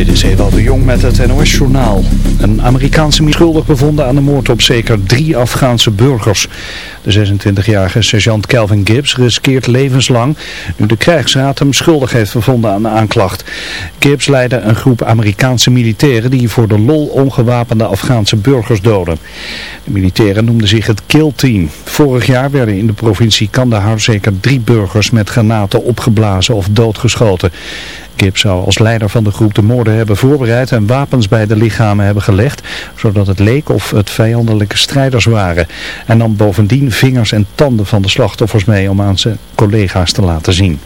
Dit is Ewald de Jong met het NOS-journaal. Een Amerikaanse schuldig bevonden aan de moord op zeker drie Afghaanse burgers. De 26-jarige sergeant Calvin Gibbs riskeert levenslang nu de krijgsraad hem schuldig heeft bevonden aan de aanklacht. Gibbs leidde een groep Amerikaanse militairen die voor de lol ongewapende Afghaanse burgers doden. De militairen noemden zich het Kill Team. Vorig jaar werden in de provincie Kandahar zeker drie burgers met granaten opgeblazen of doodgeschoten. Gibbs zou als leider van de groep de moorden hebben voorbereid en wapens bij de lichamen hebben gelegd, zodat het leek of het vijandelijke strijders waren. En nam bovendien vingers en tanden van de slachtoffers mee om aan zijn collega's te laten zien.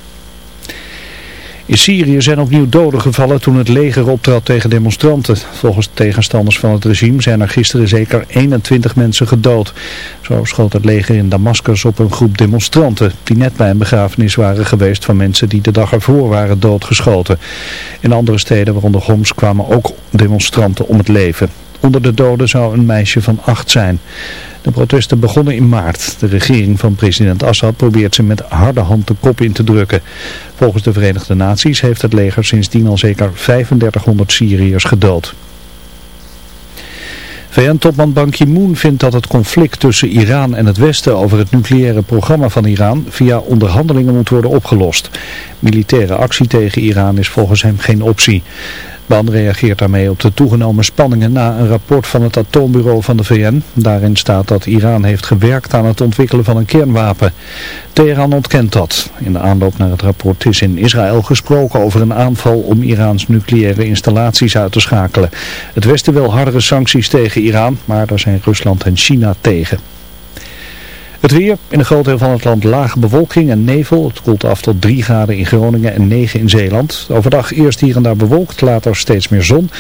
In Syrië zijn opnieuw doden gevallen toen het leger optrad tegen demonstranten. Volgens tegenstanders van het regime zijn er gisteren zeker 21 mensen gedood. Zo schoot het leger in Damascus op een groep demonstranten die net bij een begrafenis waren geweest van mensen die de dag ervoor waren doodgeschoten. In andere steden, waaronder Homs, kwamen ook demonstranten om het leven. Onder de doden zou een meisje van acht zijn. De protesten begonnen in maart. De regering van president Assad probeert ze met harde hand de kop in te drukken. Volgens de Verenigde Naties heeft het leger sindsdien al zeker 3500 Syriërs gedood. VN-topman Ban Ki-moon vindt dat het conflict tussen Iran en het Westen over het nucleaire programma van Iran via onderhandelingen moet worden opgelost. Militaire actie tegen Iran is volgens hem geen optie. Ban reageert daarmee op de toegenomen spanningen na een rapport van het atoombureau van de VN. Daarin staat dat Iran heeft gewerkt aan het ontwikkelen van een kernwapen. Teheran ontkent dat. In de aanloop naar het rapport is in Israël gesproken over een aanval om Iraans nucleaire installaties uit te schakelen. Het Westen wil hardere sancties tegen Iran, maar daar zijn Rusland en China tegen. Het weer, in een groot deel van het land lage bewolking en nevel. Het koelt af tot 3 graden in Groningen en 9 in Zeeland. Overdag eerst hier en daar bewolkt, later steeds meer zon.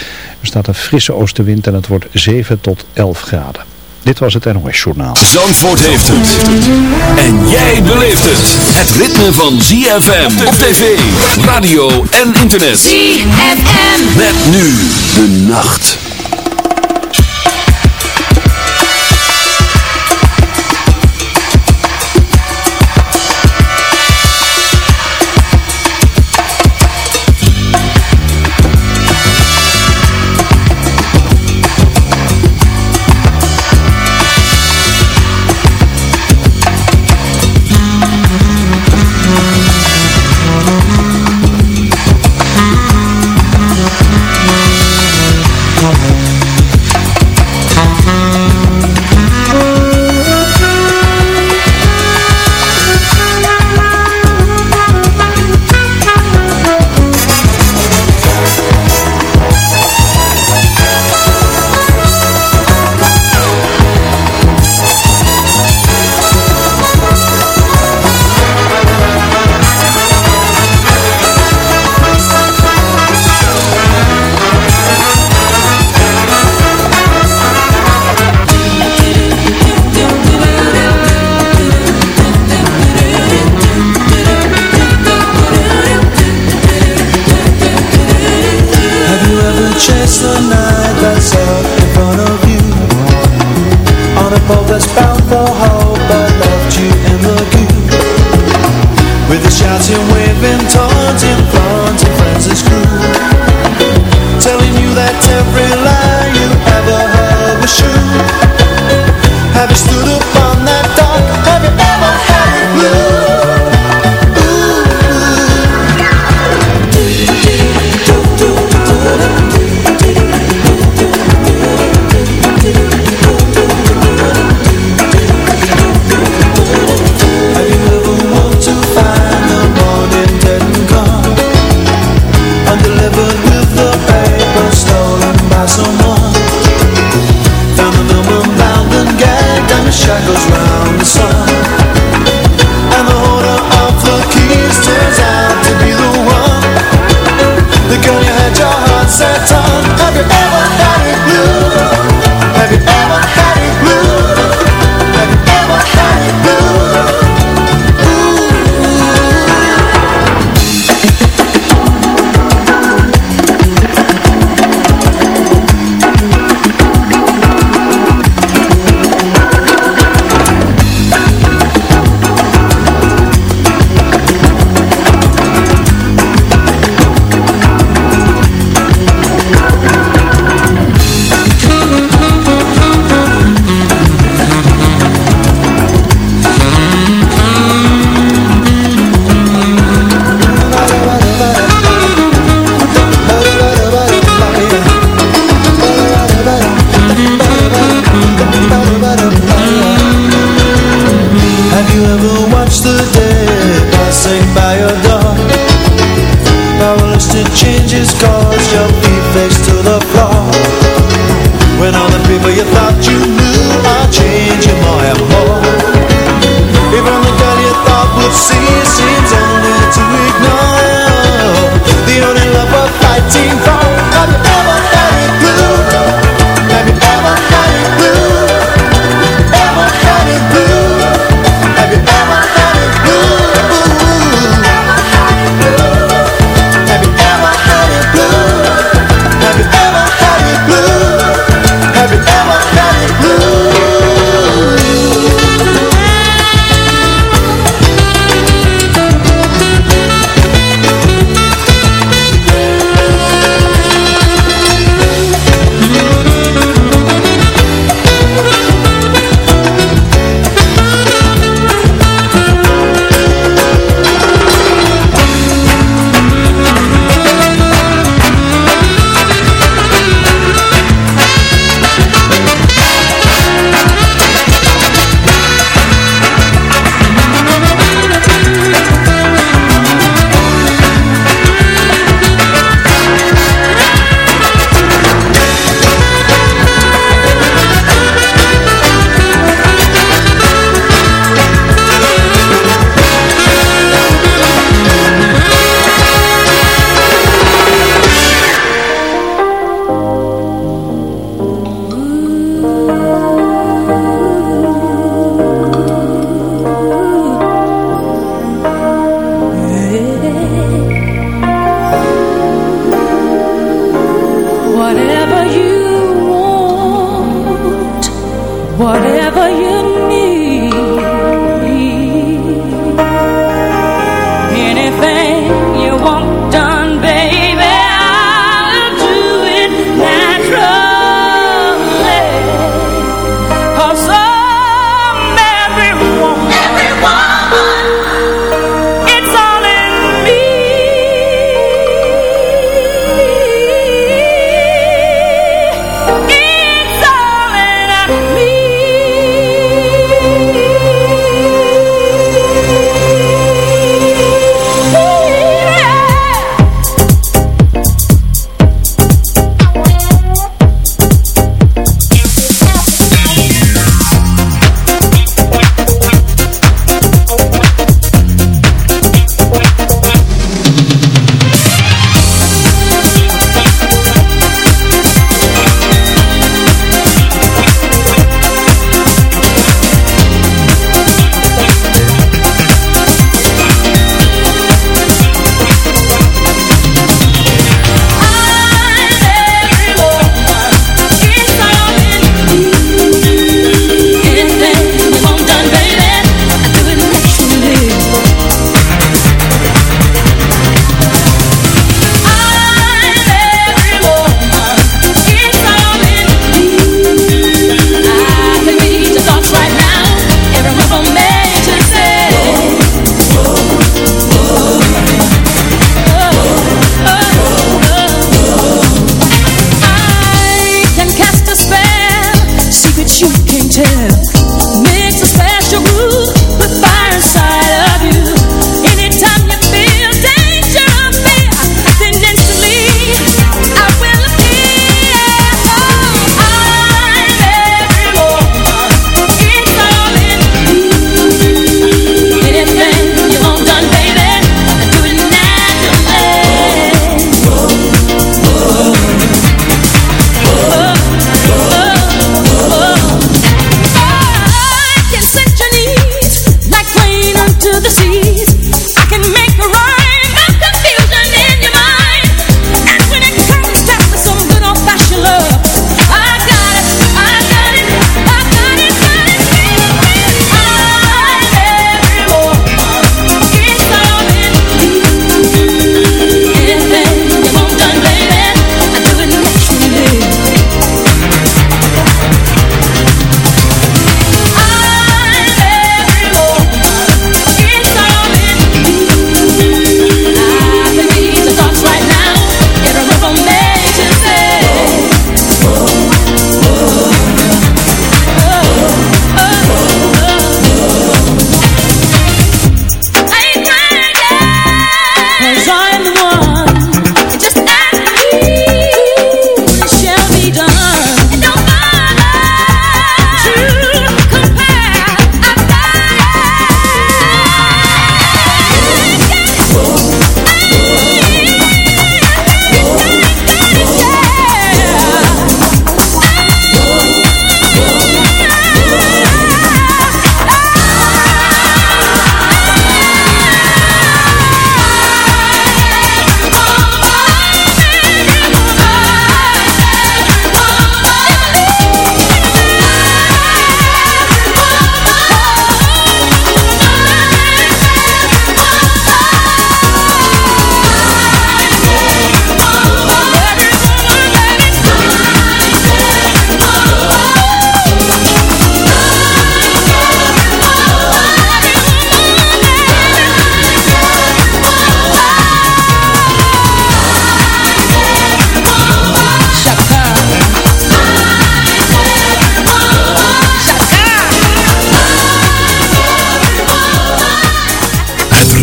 Er staat een frisse oostenwind en het wordt 7 tot 11 graden. Dit was het NOS Journaal. Zandvoort heeft het. En jij beleeft het. Het ritme van ZFM op tv, radio en internet. ZFM. Met nu de nacht. Just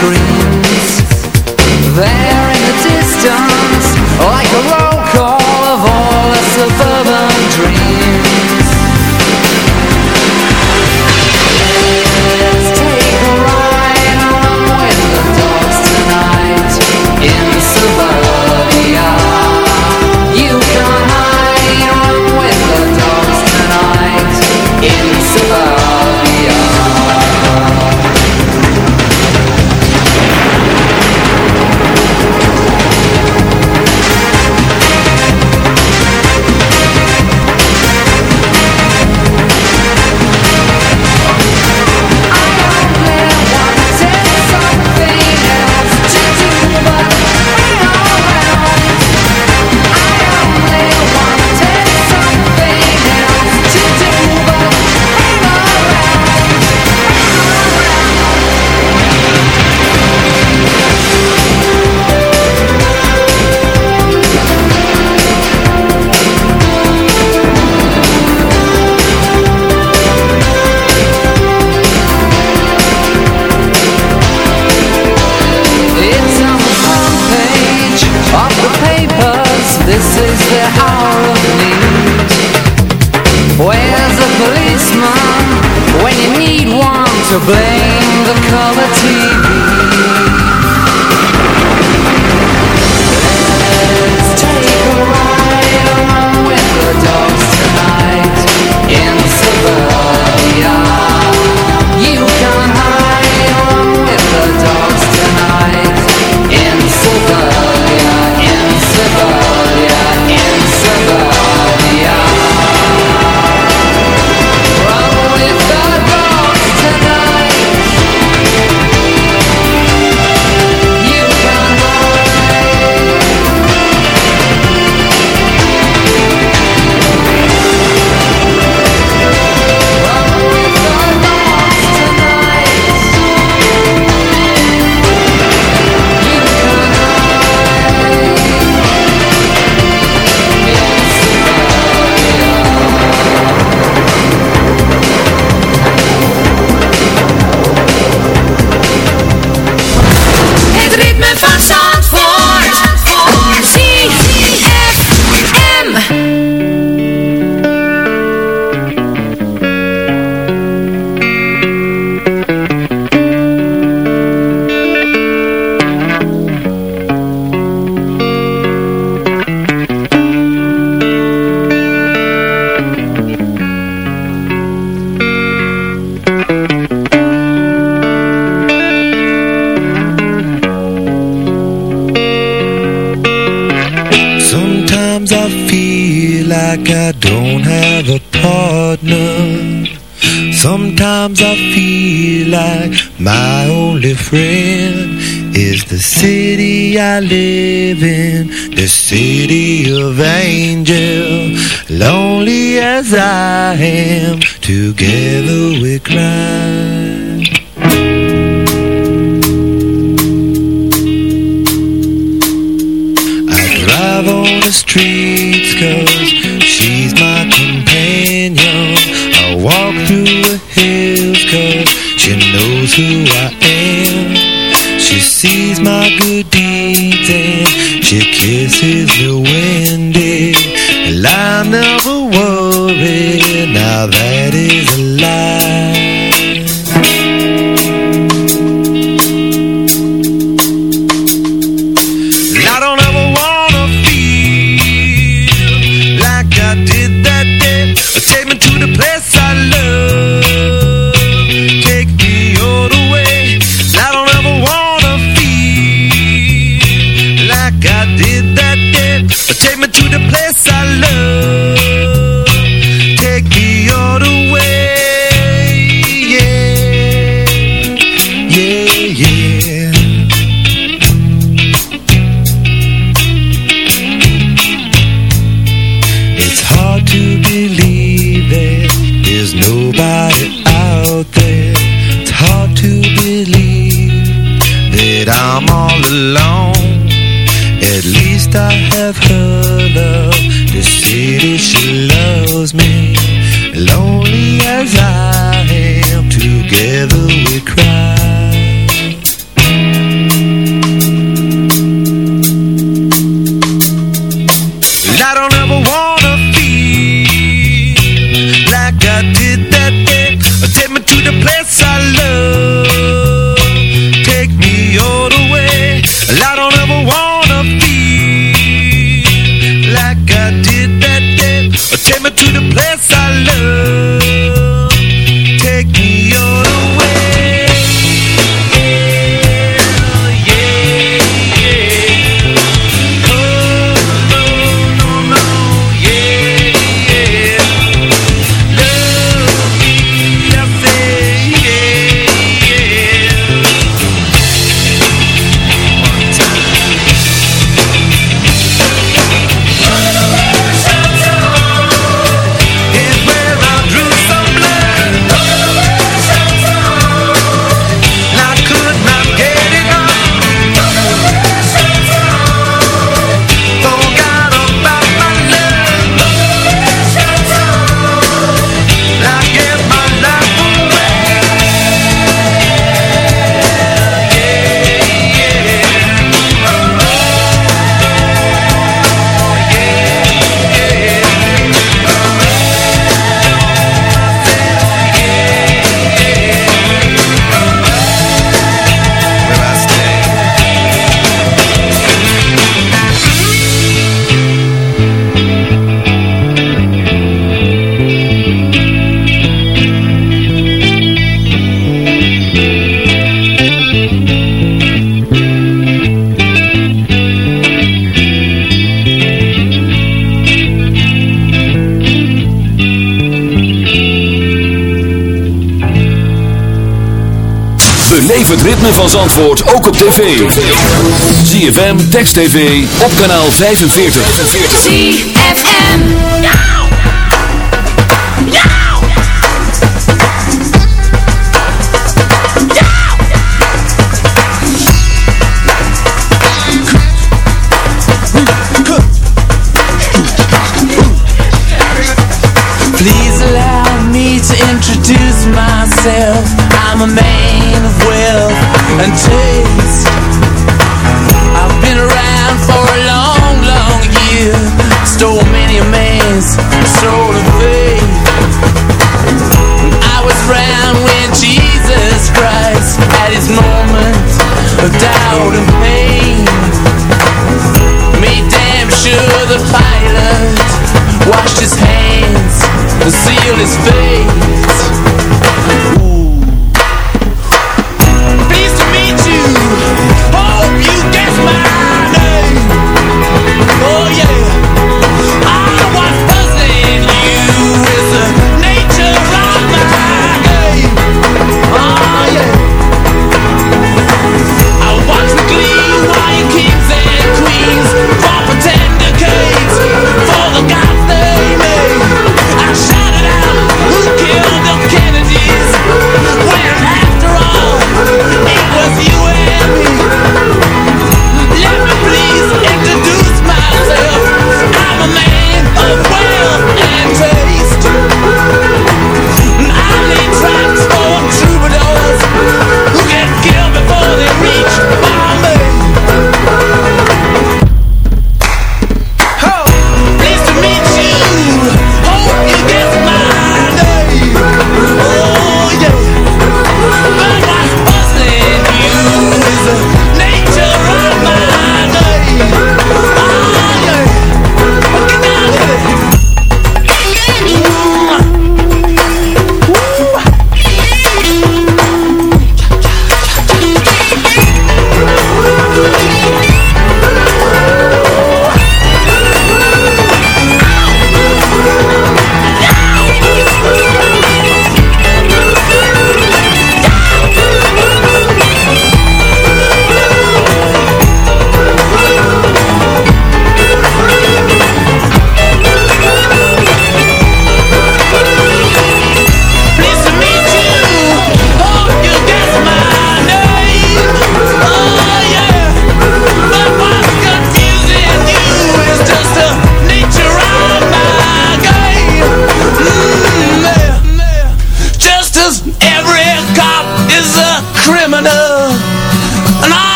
scream. friend is the city I live in, the city of angel. Lonely as I am, together we cry. I drive on the streets cause she's my companion. I walk through the hills cause she knows who I am. She sees my good deeds and she kisses me when Well, I never worry, now that van Zandvoort ook op tv. ZFM, Text TV, op kanaal 45. ZFM. Now! Now! Please allow me to introduce myself I'm a man of wealth and taste. I've been around for a long, long year. Stole many a man's soul of faith. I was around when Jesus Christ Had his moment of doubt and pain Made damn sure the pilot Washed his hands and sealed his fate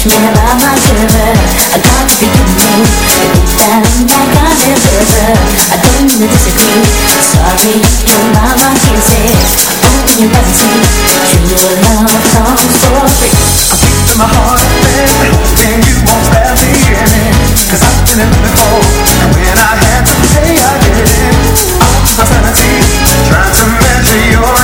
push me above my server I got the beginnings Beneath that impact I deliver I don't even disagree Sorry about my kisses I hope you never see True love comes for free Deep in my heart, baby Hoping you won't let me in I've been in the And when I had to pay, I did it All eternity Trying to measure your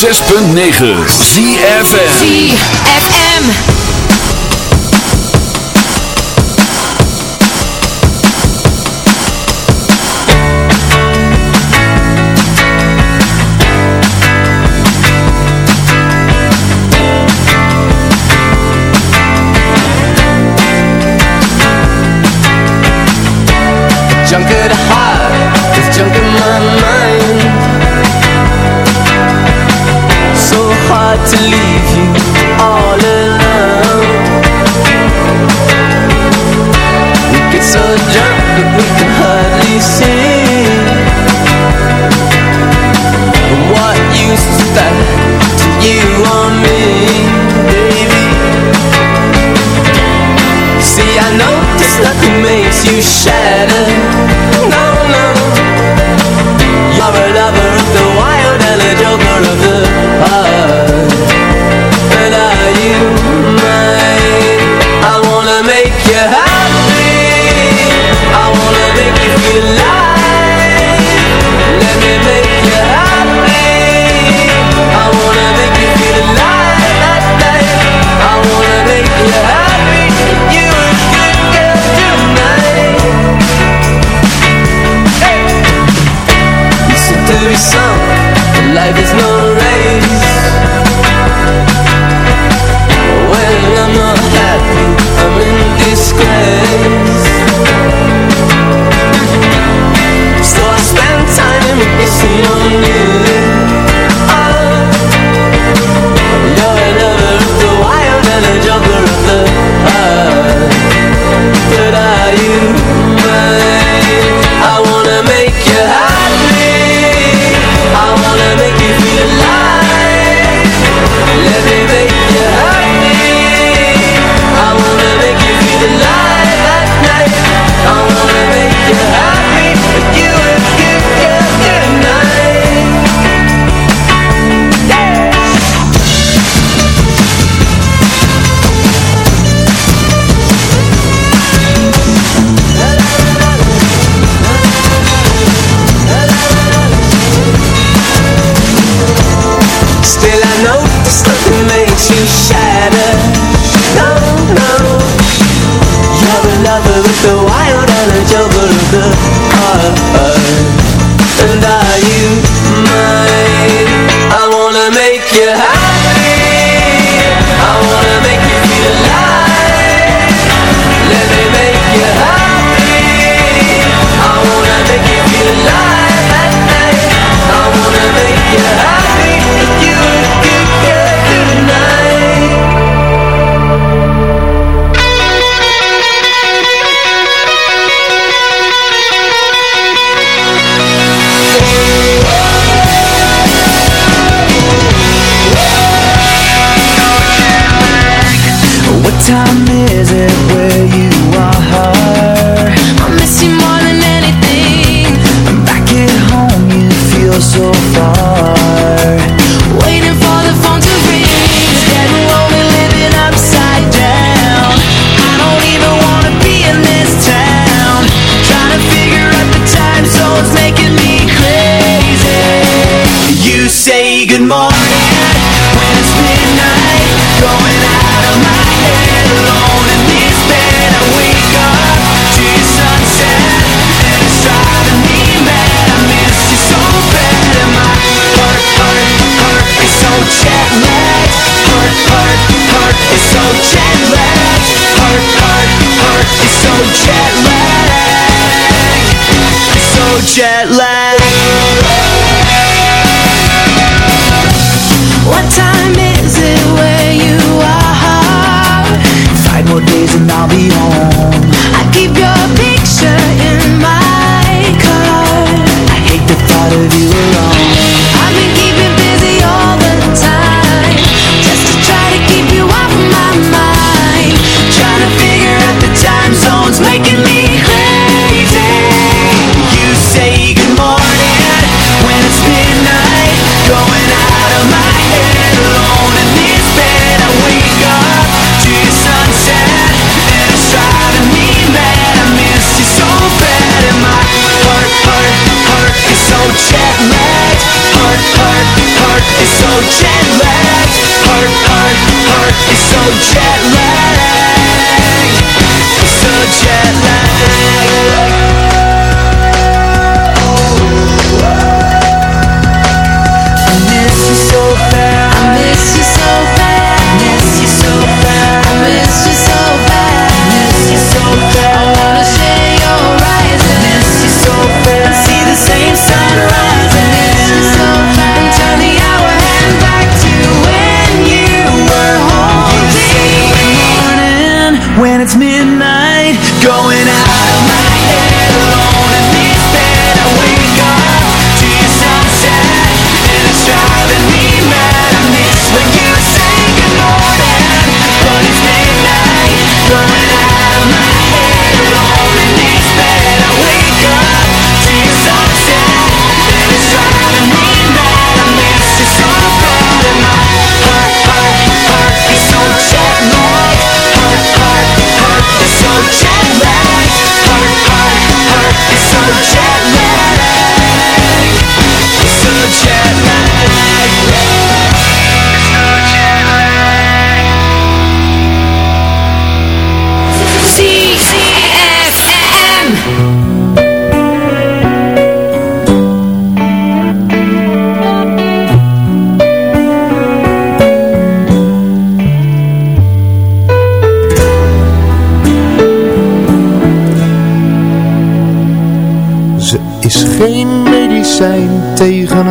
106.9 ZFN jet lag.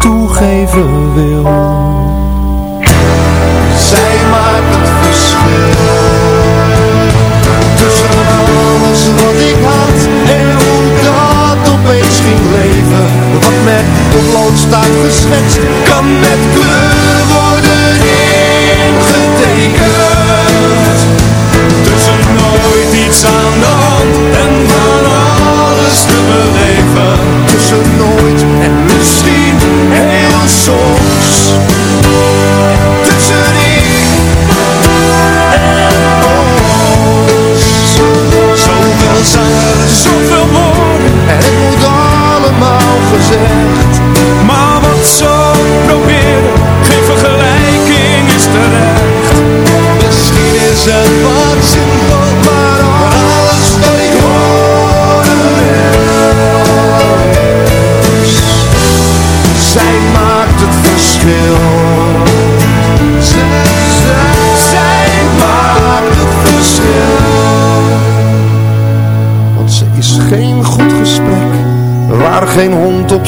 toegeven wil. Zij maakt het verschil. Tussen alles wat ik had en hoe dat opeens ging leven. Wat met potlood staat geschetst, kan met kleur worden ingetekend. Tussen nooit iets aan de hand en van alles te beleven Tussen nooit soms. Tussen ik en ons. Zoveel zangen, Zoveel woorden, en het moet allemaal gezegd.